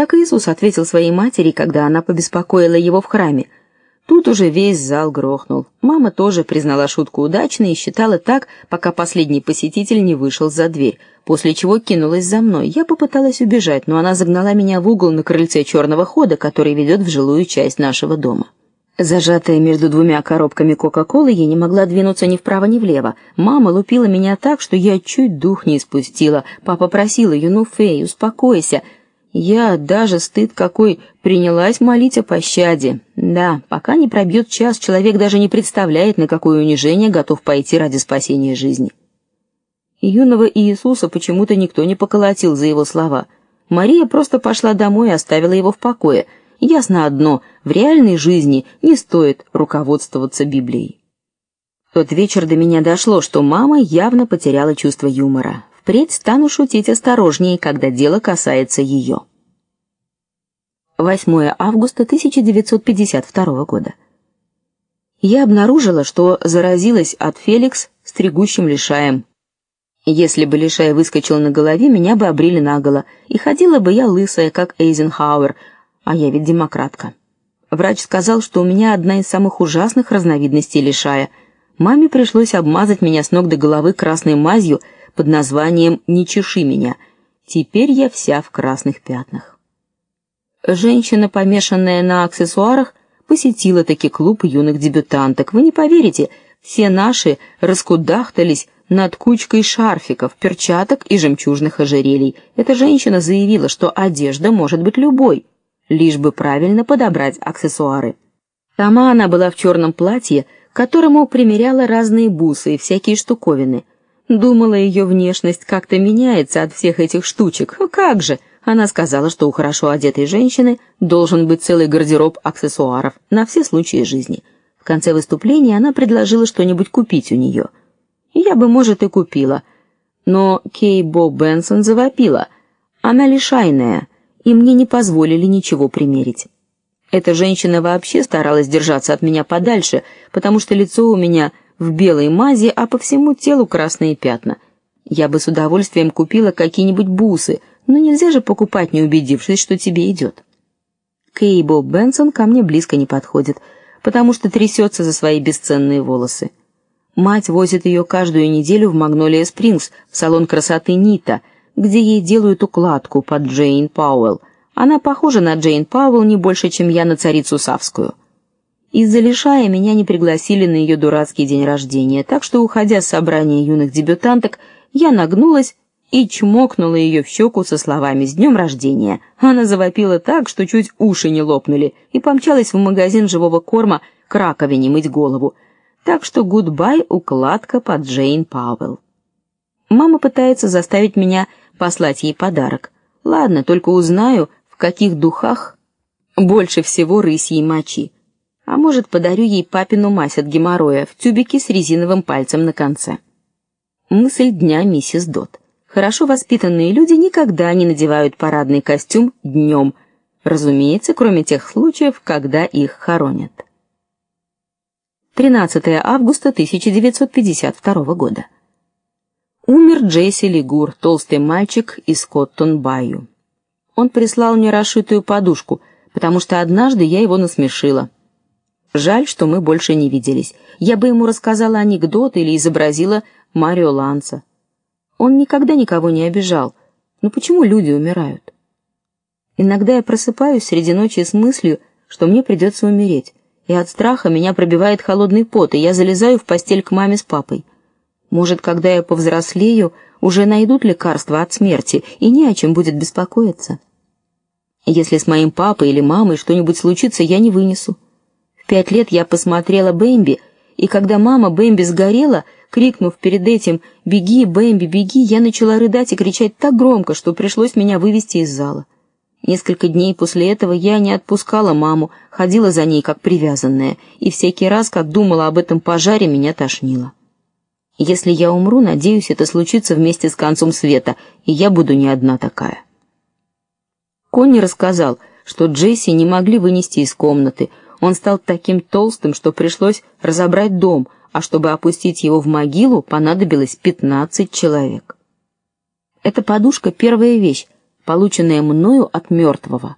Так Иисус ответил своей матери, когда она побеспокоила его в храме. Тут уже весь зал грохнул. Мама тоже признала шутку удачной и считала так, пока последний посетитель не вышел за дверь, после чего кинулась за мной. Я попыталась убежать, но она загнала меня в угол на крыльце черного хода, который ведет в жилую часть нашего дома. Зажатая между двумя коробками Кока-Колы, я не могла двинуться ни вправо, ни влево. Мама лупила меня так, что я чуть дух не испустила. Папа просил ее: "Ну, Фэй, успокойся". Я даже стыд какой принялась молить о пощаде. Да, пока не пробьет час, человек даже не представляет, на какое унижение готов пойти ради спасения жизни. Юного Иисуса почему-то никто не поколотил за его слова. Мария просто пошла домой и оставила его в покое. Ясно одно: в реальной жизни не стоит руководствоваться Библией. В тот вечер до меня дошло, что мама явно потеряла чувство юмора. Впредь стану шутить осторожнее, когда дело касается ее. 8 августа 1952 года. Я обнаружила, что заразилась от Феликс стригущим лишаем. Если бы лишай выскочил на голове, меня бы обрили наголо, и ходила бы я лысая, как Эйзенхауэр, а я ведь демократка. Врач сказал, что у меня одна из самых ужасных разновидностей лишая. Маме пришлось обмазать меня с ног до головы красной мазью под названием «Не чеши меня». Теперь я вся в красных пятнах. Женщина, помешанная на аксессуарах, посетила таки клуб юных дебютанток. Вы не поверите, все наши раскудахтались над кучкой шарфиков, перчаток и жемчужных ожерелий. Эта женщина заявила, что одежда может быть любой, лишь бы правильно подобрать аксессуары. Сама она была в черном платье, к которому примеряла разные бусы и всякие штуковины. Думала, ее внешность как-то меняется от всех этих штучек. Как же? Она сказала, что у хорошо одетой женщины должен быть целый гардероб аксессуаров на все случаи жизни. В конце выступления она предложила что-нибудь купить у нее. Я бы, может, и купила, но Кей Бо Бенсон завопила: "Она лишайная" и мне не позволили ничего примерить. Эта женщина вообще старалась держаться от меня подальше, потому что лицо у меня в белой мази, а по всему телу красные пятна. Я бы с удовольствием купила какие-нибудь бусы, но нельзя же покупать, не убедившись, что тебе идет. Кейбо Бенсон ко мне близко не подходит, потому что трясется за свои бесценные волосы. Мать возит ее каждую неделю в Магнолия Спрингс, в салон красоты Нита, где ей делают укладку под Джейн Пауэлл. Она похожа на Джейн Пауэлл не больше, чем я на царицу Савскую. Из-за лишая меня не пригласили на ее дурацкий день рождения, так что, уходя с собрания юных дебютанток, я нагнулась и чмокнула ее в щеку со словами «С днем рождения!». Она завопила так, что чуть уши не лопнули, и помчалась в магазин живого корма к раковине мыть голову. Так что гудбай укладка под Джейн Пауэлл. Мама пытается заставить меня послать ей подарок. Ладно, только узнаю, в каких духах больше всего рысьей мочи. А может, подарю ей папину мазь от геморроя в тюбике с резиновым пальцем на конце. Мысль дня миссис Дот. Хорошо воспитанные люди никогда не надевают парадный костюм днем, разумеется, кроме тех случаев, когда их хоронят. 13 августа 1952 года. Умер Джейси Лигур, толстый мальчик из Коттон-Баю. Он прислал мне расшитую подушку, потому что однажды я его насмешила. Жаль, что мы больше не виделись. Я бы ему рассказала анекдот или изобразила Марио Ланца. Он никогда никого не обижал. Но почему люди умирают? Иногда я просыпаюсь среди ночи с мыслью, что мне придется умереть, и от страха меня пробивает холодный пот, и я залезаю в постель к маме с папой. Может, когда я повзрослею, уже найдут лекарства от смерти, и не о чем будет беспокоиться. Если с моим папой или мамой что-нибудь случится, я не вынесу. Пять лет я посмотрела Бэмби, и когда мама Бэмби сгорела, крикнув перед этим: "Беги, Бэмби, беги!", я начала рыдать и кричать так громко, что пришлось меня вывести из зала. Несколько дней после этого я не отпускала маму, ходила за ней как привязанная, и всякий раз, как думала об этом пожаре, меня тошнило. Если я умру, надеюсь, это случится вместе с концом света, и я буду не одна такая. Конни рассказал, что Джесси не могли вынести из комнаты. Он стал таким толстым, что пришлось разобрать дом, а чтобы опустить его в могилу, понадобилось пятнадцать человек. Эта подушка первая вещь, полученное мною от мертвого.